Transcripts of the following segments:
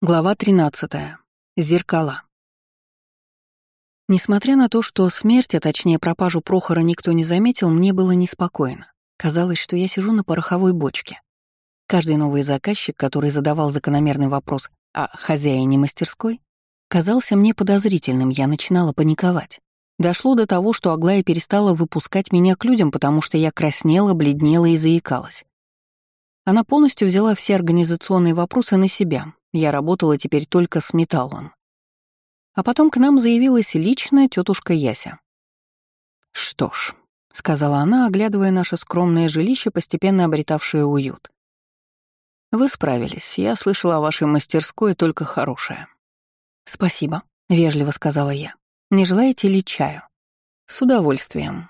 Глава 13. Зеркала. Несмотря на то, что смерть, а точнее пропажу Прохора никто не заметил, мне было неспокойно. Казалось, что я сижу на пороховой бочке. Каждый новый заказчик, который задавал закономерный вопрос о хозяине мастерской, казался мне подозрительным, я начинала паниковать. Дошло до того, что Аглая перестала выпускать меня к людям, потому что я краснела, бледнела и заикалась. Она полностью взяла все организационные вопросы на себя, я работала теперь только с металлом. А потом к нам заявилась личная тетушка Яся. «Что ж», — сказала она, оглядывая наше скромное жилище, постепенно обретавшее уют. «Вы справились. Я слышала о вашей мастерской только хорошее». «Спасибо», — вежливо сказала я. «Не желаете ли чаю?» «С удовольствием».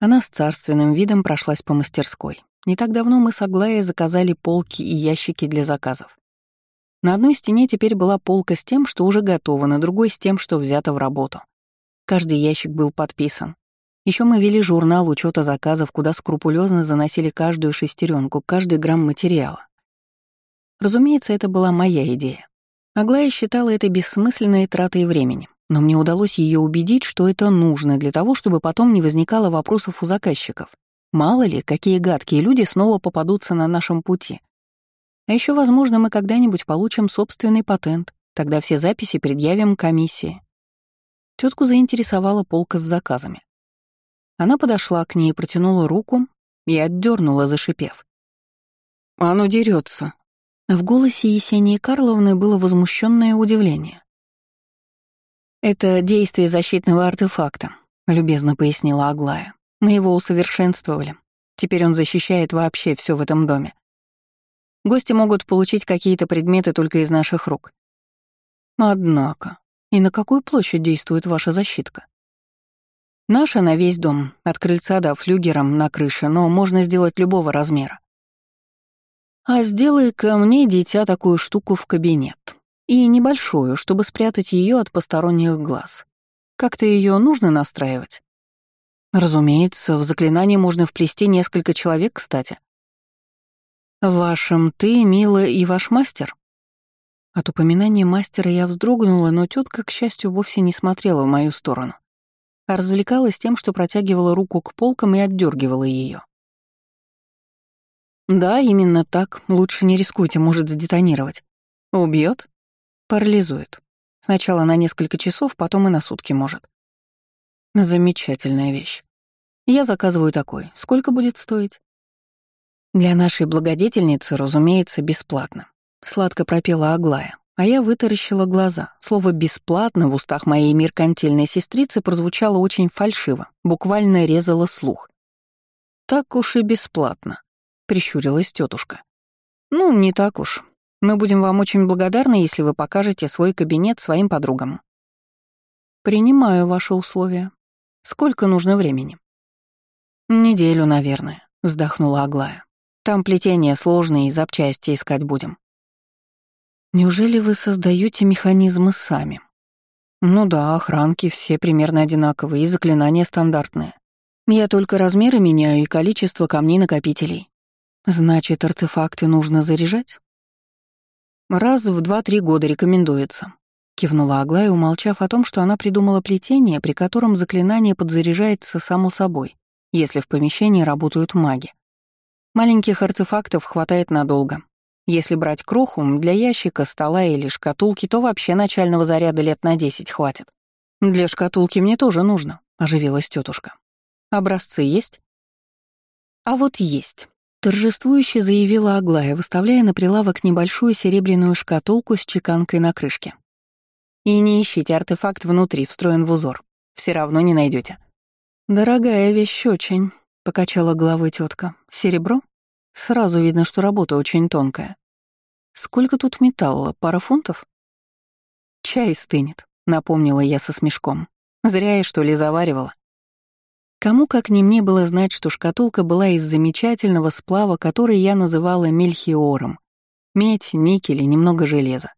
Она с царственным видом прошлась по мастерской. Не так давно мы с Аглаей заказали полки и ящики для заказов. На одной стене теперь была полка с тем, что уже готово, на другой — с тем, что взято в работу. Каждый ящик был подписан. Еще мы вели журнал учета заказов, куда скрупулезно заносили каждую шестеренку, каждый грамм материала. Разумеется, это была моя идея. Аглая считала это бессмысленной тратой времени, но мне удалось ее убедить, что это нужно для того, чтобы потом не возникало вопросов у заказчиков. Мало ли, какие гадкие люди снова попадутся на нашем пути. А еще, возможно, мы когда-нибудь получим собственный патент, тогда все записи предъявим комиссии. Тетку заинтересовала полка с заказами. Она подошла к ней, протянула руку и отдернула, зашипев. «Оно дерется. В голосе Есении Карловны было возмущенное удивление. «Это действие защитного артефакта», — любезно пояснила Аглая. «Мы его усовершенствовали. Теперь он защищает вообще все в этом доме. Гости могут получить какие-то предметы только из наших рук. Однако, и на какую площадь действует ваша защитка? Наша на весь дом, от крыльца до флюгером на крыше, но можно сделать любого размера. А сделай ко мне, дитя, такую штуку в кабинет. И небольшую, чтобы спрятать ее от посторонних глаз. Как-то ее нужно настраивать? Разумеется, в заклинание можно вплести несколько человек, кстати. «Вашим ты, мила, и ваш мастер?» От упоминания мастера я вздрогнула, но тетка, к счастью, вовсе не смотрела в мою сторону, а развлекалась тем, что протягивала руку к полкам и отдергивала ее. «Да, именно так. Лучше не рискуйте, может сдетонировать. Убьет? Парализует. Сначала на несколько часов, потом и на сутки может. Замечательная вещь. Я заказываю такой. Сколько будет стоить? Для нашей благодетельницы, разумеется, бесплатно. Сладко пропела Аглая, а я вытаращила глаза. Слово «бесплатно» в устах моей меркантильной сестрицы прозвучало очень фальшиво, буквально резало слух. «Так уж и бесплатно», — прищурилась тетушка. «Ну, не так уж. Мы будем вам очень благодарны, если вы покажете свой кабинет своим подругам». «Принимаю ваши условия. Сколько нужно времени?» «Неделю, наверное», — вздохнула Аглая. Там плетение сложное и запчасти искать будем. Неужели вы создаете механизмы сами? Ну да, охранки все примерно одинаковые и заклинания стандартные. Я только размеры меняю и количество камней-накопителей. Значит, артефакты нужно заряжать? Раз в два-три года рекомендуется. Кивнула Аглая, умолчав о том, что она придумала плетение, при котором заклинание подзаряжается само собой, если в помещении работают маги. Маленьких артефактов хватает надолго. Если брать кроху, для ящика, стола или шкатулки, то вообще начального заряда лет на 10 хватит. Для шкатулки мне тоже нужно, оживилась тетушка. Образцы есть? А вот есть. Торжествующе заявила Аглая, выставляя на прилавок небольшую серебряную шкатулку с чеканкой на крышке. И не ищите артефакт внутри, встроен в узор. Все равно не найдете. Дорогая вещь очень, покачала головой тетка. Серебро? Сразу видно, что работа очень тонкая. Сколько тут металла? Пара фунтов? Чай стынет, напомнила я со смешком. Зря я, что ли, заваривала. Кому как не мне было знать, что шкатулка была из замечательного сплава, который я называла мельхиором. Медь, никель и немного железа.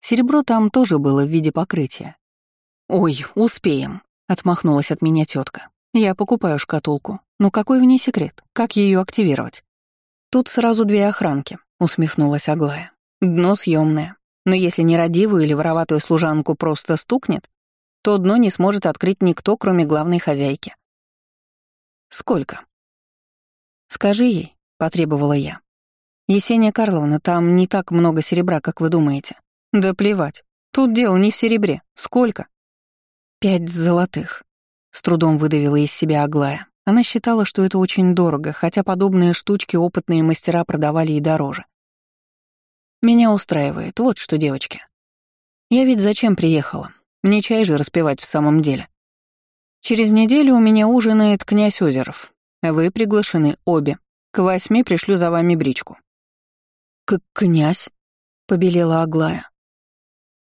Серебро там тоже было в виде покрытия. «Ой, успеем», — отмахнулась от меня тетка. «Я покупаю шкатулку. Но какой в ней секрет? Как ее активировать? Тут сразу две охранки, усмехнулась Аглая. Дно съемное. Но если нерадивую или вороватую служанку просто стукнет, то дно не сможет открыть никто, кроме главной хозяйки. «Сколько?» «Скажи ей», — потребовала я. «Есения Карловна, там не так много серебра, как вы думаете». «Да плевать. Тут дело не в серебре. Сколько?» «Пять золотых», — с трудом выдавила из себя Аглая. Она считала, что это очень дорого, хотя подобные штучки опытные мастера продавали и дороже. «Меня устраивает. Вот что, девочки. Я ведь зачем приехала? Мне чай же распевать в самом деле. Через неделю у меня ужинает князь Озеров. Вы приглашены обе. К восьми пришлю за вами бричку». «Как князь?» — побелела Аглая.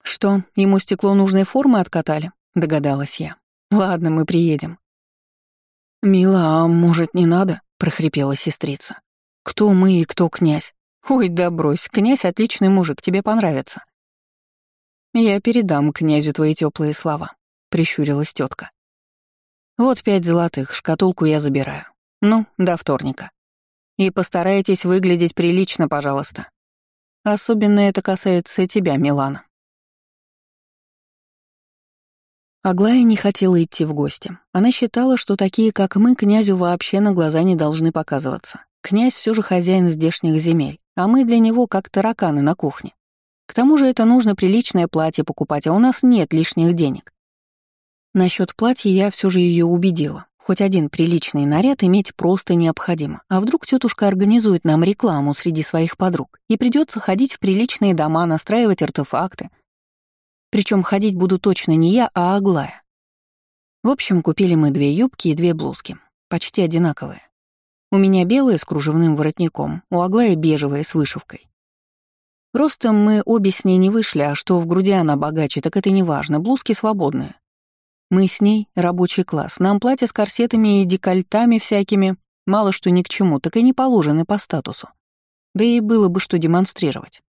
«Что, ему стекло нужной формы откатали?» — догадалась я. «Ладно, мы приедем». «Мила, а может, не надо?» — прохрипела сестрица. «Кто мы и кто князь?» «Ой, да брось, князь — отличный мужик, тебе понравится». «Я передам князю твои теплые слова», — прищурилась тетка. «Вот пять золотых, шкатулку я забираю. Ну, до вторника. И постарайтесь выглядеть прилично, пожалуйста. Особенно это касается тебя, Милана». Аглая не хотела идти в гости. Она считала, что такие, как мы, князю вообще на глаза не должны показываться. Князь все же хозяин здешних земель, а мы для него как тараканы на кухне. К тому же это нужно приличное платье покупать, а у нас нет лишних денег. Насчет платья я все же ее убедила. Хоть один приличный наряд иметь просто необходимо. А вдруг тетушка организует нам рекламу среди своих подруг, и придется ходить в приличные дома, настраивать артефакты, причем ходить буду точно не я, а Аглая. В общем, купили мы две юбки и две блузки, почти одинаковые. У меня белая с кружевным воротником, у Аглая бежевая с вышивкой. Ростом мы обе с ней не вышли, а что в груди она богаче, так это не важно, блузки свободные. Мы с ней — рабочий класс, нам платья с корсетами и декольтами всякими мало что ни к чему, так и не положены по статусу. Да и было бы что демонстрировать.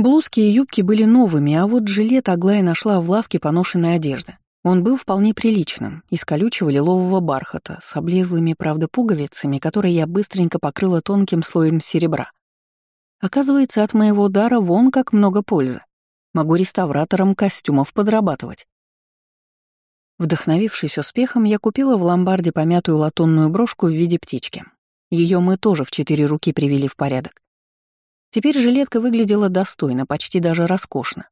Блузки и юбки были новыми, а вот жилет Аглая нашла в лавке поношенной одежды. Он был вполне приличным, из колючего лилового бархата, с облезлыми, правда, пуговицами, которые я быстренько покрыла тонким слоем серебра. Оказывается, от моего дара вон как много пользы. Могу реставратором костюмов подрабатывать. Вдохновившись успехом, я купила в ломбарде помятую латунную брошку в виде птички. Ее мы тоже в четыре руки привели в порядок. Теперь жилетка выглядела достойно, почти даже роскошно.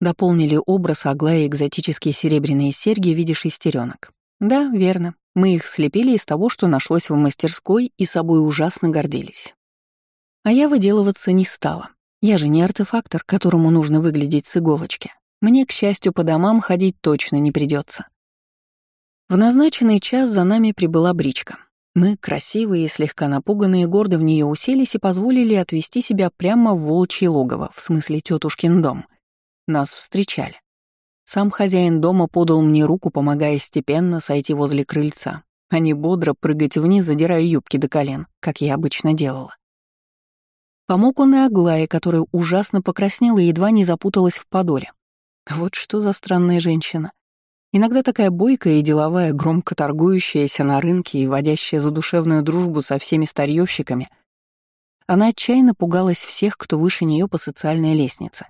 Дополнили образ Аглая экзотические серебряные серьги в виде шестеренок. Да, верно. Мы их слепили из того, что нашлось в мастерской, и собой ужасно гордились. А я выделываться не стала. Я же не артефактор, которому нужно выглядеть с иголочки. Мне, к счастью, по домам ходить точно не придется. В назначенный час за нами прибыла бричка. Мы, красивые и слегка напуганные, гордо в нее уселись и позволили отвести себя прямо в волчье логово, в смысле тетушкин дом. Нас встречали. Сам хозяин дома подал мне руку, помогая степенно сойти возле крыльца, а не бодро прыгать вниз, задирая юбки до колен, как я обычно делала. Помог он и Аглае, которая ужасно покраснела и едва не запуталась в подоле. Вот что за странная женщина. Иногда такая бойкая и деловая, громко торгующаяся на рынке и водящая задушевную дружбу со всеми старьёвщиками, она отчаянно пугалась всех, кто выше нее по социальной лестнице.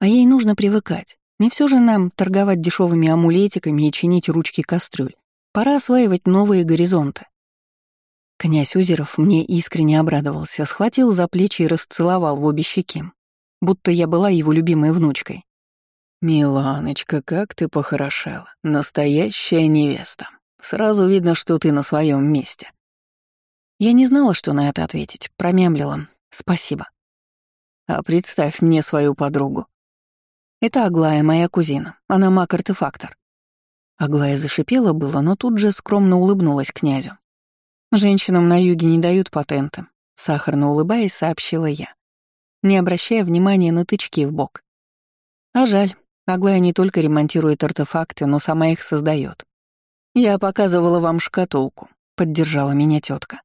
А ей нужно привыкать. Не все же нам торговать дешевыми амулетиками и чинить ручки кастрюль. Пора осваивать новые горизонты. Князь Озеров мне искренне обрадовался, схватил за плечи и расцеловал в обе щеки, будто я была его любимой внучкой. «Миланочка, как ты похорошела. Настоящая невеста. Сразу видно, что ты на своем месте». Я не знала, что на это ответить. Промямлила. «Спасибо». «А представь мне свою подругу». «Это Аглая, моя кузина. Она маг-артефактор». Аглая зашипела было, но тут же скромно улыбнулась князю. «Женщинам на юге не дают патенты», — сахарно улыбаясь, сообщила я, не обращая внимания на тычки в бок. «А жаль, Аглая не только ремонтирует артефакты, но сама их создает. «Я показывала вам шкатулку», — поддержала меня тетка.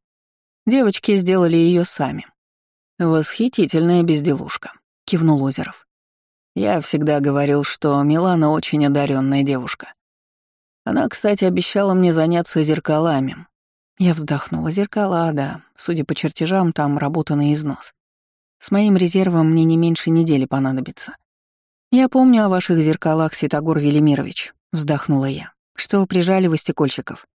Девочки сделали ее сами. «Восхитительная безделушка», — кивнул Озеров. «Я всегда говорил, что Милана очень одаренная девушка. Она, кстати, обещала мне заняться зеркалами». Я вздохнула. Зеркала, да, судя по чертежам, там работа на износ. С моим резервом мне не меньше недели понадобится. Я помню о ваших зеркалах, Святогор Велимирович, вздохнула я. Что прижали вы стекольщиков?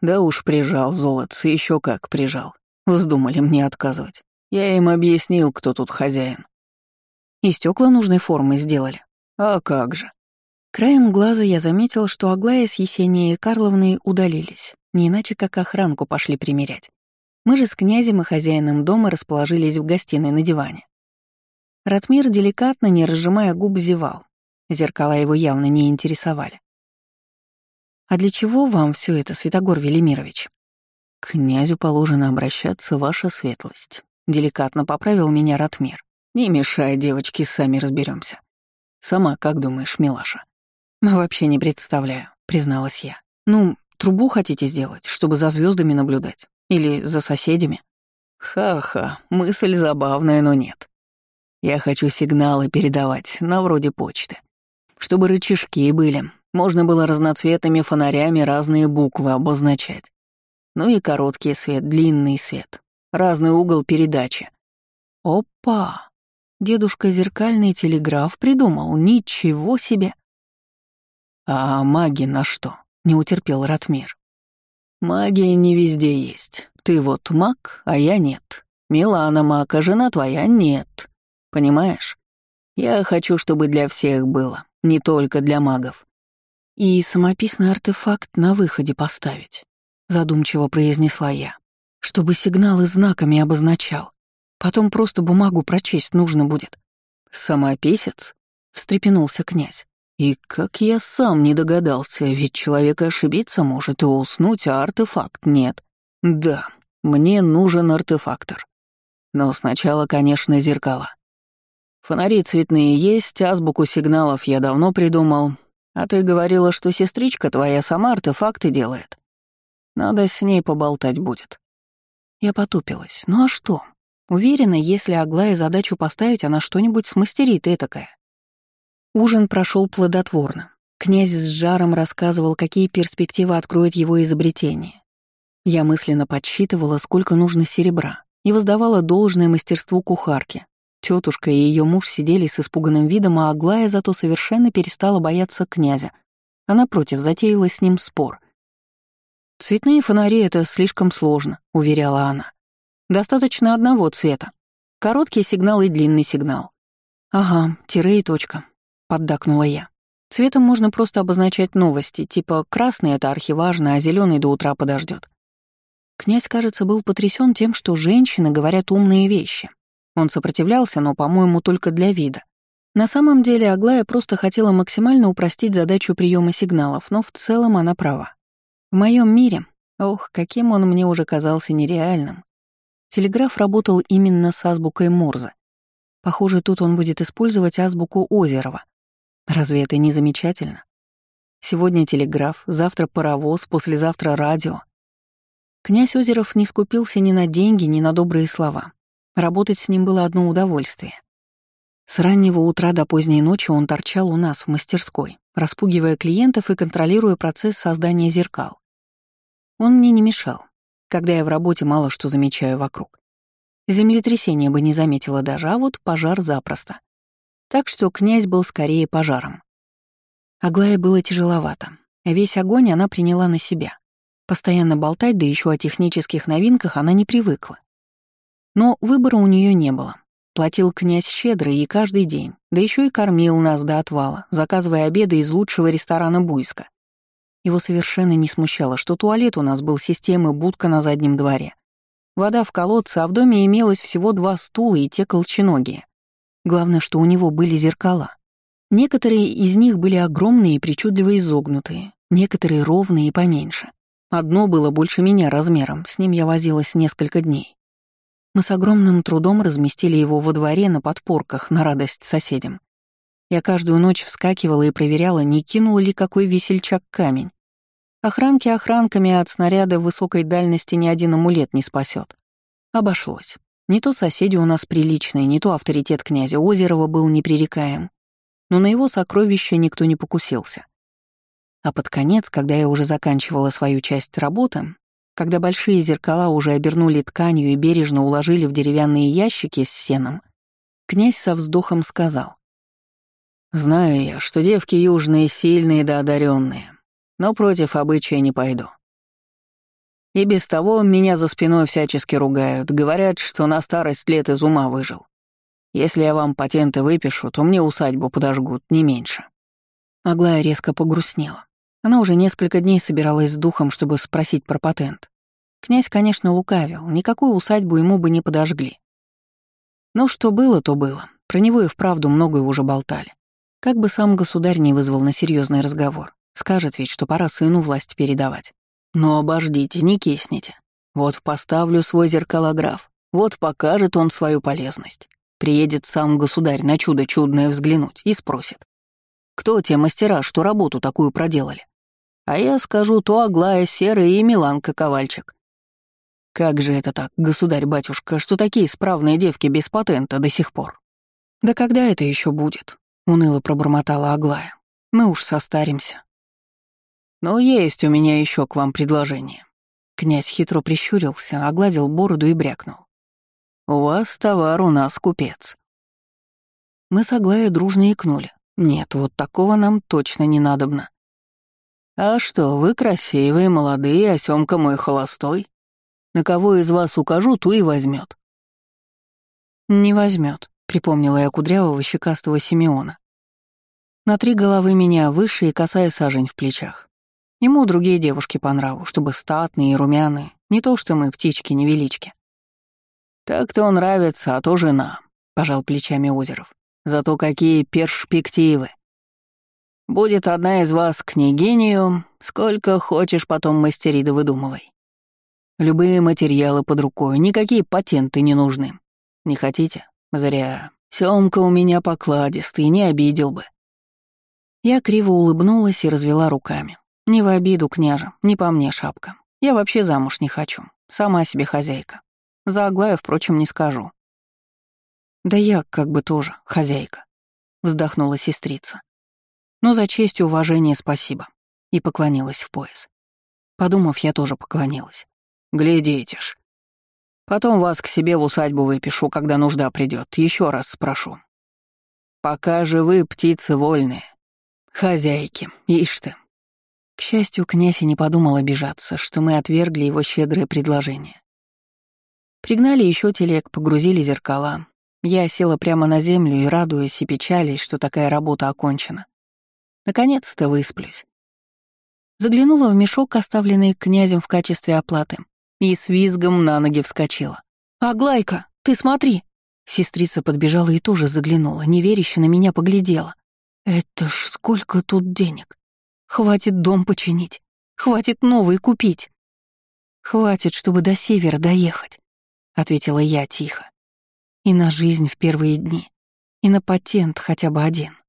Да уж прижал, золотце, еще как прижал. Вздумали мне отказывать. Я им объяснил, кто тут хозяин. И стекла нужной формы сделали. А как же? Краем глаза я заметил, что Аглая с Есенией Карловной удалились, не иначе как охранку пошли примерять. Мы же с князем и хозяином дома расположились в гостиной на диване. Ратмир деликатно, не разжимая губ, зевал. Зеркала его явно не интересовали. «А для чего вам все это, Святогор Велимирович?» «К князю положено обращаться, ваша светлость», — деликатно поправил меня Ратмир. «Не мешай, девочки, сами разберемся. Сама как думаешь, милаша?» «Вообще не представляю», — призналась я. «Ну, трубу хотите сделать, чтобы за звездами наблюдать? Или за соседями?» «Ха-ха, мысль забавная, но нет. Я хочу сигналы передавать, на вроде почты. Чтобы рычажки были, можно было разноцветными фонарями разные буквы обозначать. Ну и короткий свет, длинный свет, разный угол передачи. Опа! Дедушка зеркальный телеграф придумал, ничего себе! «А маги на что?» — не утерпел Ратмир. «Магия не везде есть. Ты вот маг, а я нет. Милана маг, а жена твоя нет. Понимаешь? Я хочу, чтобы для всех было, не только для магов». «И самописный артефакт на выходе поставить», — задумчиво произнесла я, «чтобы сигналы знаками обозначал. Потом просто бумагу прочесть нужно будет». «Самописец?» — встрепенулся князь. И как я сам не догадался, ведь человек ошибиться может и уснуть, а артефакт нет. Да, мне нужен артефактор. Но сначала, конечно, зеркала. Фонари цветные есть, азбуку сигналов я давно придумал. А ты говорила, что сестричка твоя сама артефакты делает. Надо с ней поболтать будет. Я потупилась. Ну а что? Уверена, если Аглая задачу поставить, она что-нибудь смастерит этакое. Ужин прошел плодотворно. Князь с жаром рассказывал, какие перспективы откроет его изобретение. Я мысленно подсчитывала, сколько нужно серебра, и воздавала должное мастерству кухарки. Тетушка и ее муж сидели с испуганным видом, а Аглая зато совершенно перестала бояться князя. А напротив, затеяла с ним спор. «Цветные фонари — это слишком сложно», — уверяла она. «Достаточно одного цвета. Короткий сигнал и длинный сигнал. Ага, тире и точка поддакнула я. Цветом можно просто обозначать новости, типа красный — это архиважно, а зеленый до утра подождет. Князь, кажется, был потрясен тем, что женщины говорят умные вещи. Он сопротивлялся, но, по-моему, только для вида. На самом деле Аглая просто хотела максимально упростить задачу приема сигналов, но в целом она права. В моем мире, ох, каким он мне уже казался нереальным, телеграф работал именно с азбукой Морзе. Похоже, тут он будет использовать азбуку Озерова. Разве это не замечательно? Сегодня телеграф, завтра паровоз, послезавтра радио. Князь Озеров не скупился ни на деньги, ни на добрые слова. Работать с ним было одно удовольствие. С раннего утра до поздней ночи он торчал у нас в мастерской, распугивая клиентов и контролируя процесс создания зеркал. Он мне не мешал, когда я в работе мало что замечаю вокруг. Землетрясение бы не заметила даже, а вот пожар запросто. Так что князь был скорее пожаром. Аглае было тяжеловато. Весь огонь она приняла на себя. Постоянно болтать, да еще о технических новинках она не привыкла. Но выбора у нее не было. Платил князь щедро и каждый день, да еще и кормил нас до отвала, заказывая обеды из лучшего ресторана Буйска. Его совершенно не смущало, что туалет у нас был системы будка на заднем дворе. Вода в колодце, а в доме имелось всего два стула и те колченогие. Главное, что у него были зеркала. Некоторые из них были огромные и причудливо изогнутые, некоторые ровные и поменьше. Одно было больше меня размером, с ним я возилась несколько дней. Мы с огромным трудом разместили его во дворе на подпорках на радость соседям. Я каждую ночь вскакивала и проверяла, не кинул ли какой весельчак камень. Охранки охранками от снаряда высокой дальности ни один амулет не спасет. Обошлось. Не то соседи у нас приличные, не то авторитет князя Озерова был непререкаем. Но на его сокровища никто не покусился. А под конец, когда я уже заканчивала свою часть работы, когда большие зеркала уже обернули тканью и бережно уложили в деревянные ящики с сеном, Князь со вздохом сказал. «Знаю я, что девки южные сильные да одаренные, но против обычая не пойду. И без того меня за спиной всячески ругают, говорят, что на старость лет из ума выжил. Если я вам патенты выпишу, то мне усадьбу подожгут, не меньше». Аглая резко погрустнела. Она уже несколько дней собиралась с духом, чтобы спросить про патент. Князь, конечно, лукавил, никакую усадьбу ему бы не подожгли. Но что было, то было. Про него и вправду многое уже болтали. Как бы сам государь не вызвал на серьезный разговор. Скажет ведь, что пора сыну власть передавать. Но обождите, не кисните. Вот поставлю свой зеркалограф, вот покажет он свою полезность. Приедет сам государь на чудо чудное взглянуть и спросит. Кто те мастера, что работу такую проделали? А я скажу, то Аглая Серая и Миланка Ковальчик. Как же это так, государь-батюшка, что такие справные девки без патента до сих пор? Да когда это еще будет? Уныло пробормотала Аглая. Мы уж состаримся. Но есть у меня еще к вам предложение. Князь хитро прищурился, огладил бороду и брякнул. «У вас товар, у нас купец». Мы с Аглаей дружно икнули. Нет, вот такого нам точно не надобно. «А что, вы красивые, молодые, а Сёмка мой холостой? На кого из вас укажу, ту и возьмет. «Не возьмет, припомнила я кудрявого щекастого Симеона. На три головы меня выше и косая сажень в плечах. Ему другие девушки по нраву, чтобы статные и румяные, не то что мы, птички-невелички. «Так-то он нравится, а то жена», — пожал плечами Озеров. «Зато какие перспективы! Будет одна из вас княгинью, сколько хочешь потом мастери да выдумывай. Любые материалы под рукой, никакие патенты не нужны. Не хотите? Зря. Сёмка у меня покладистый, не обидел бы». Я криво улыбнулась и развела руками. «Не в обиду, княже, не по мне шапка. Я вообще замуж не хочу. Сама себе хозяйка. За Аглаю, впрочем, не скажу». «Да я как бы тоже хозяйка», — вздохнула сестрица. «Но за честь и уважение спасибо», — и поклонилась в пояс. Подумав, я тоже поклонилась. Глядите ж. Потом вас к себе в усадьбу выпишу, когда нужда придет. Еще раз спрошу. Пока же вы птицы вольные. Хозяйки, ишь ты. К счастью, князь и не подумал обижаться, что мы отвергли его щедрое предложение. Пригнали еще телег, погрузили зеркала. Я села прямо на землю и, радуясь и печалясь, что такая работа окончена. Наконец-то высплюсь. Заглянула в мешок, оставленный князем в качестве оплаты и с визгом на ноги вскочила. «Аглайка, ты смотри!» Сестрица подбежала и тоже заглянула, неверяще на меня поглядела. «Это ж сколько тут денег! Хватит дом починить, хватит новый купить!» «Хватит, чтобы до севера доехать», — ответила я тихо. «И на жизнь в первые дни, и на патент хотя бы один».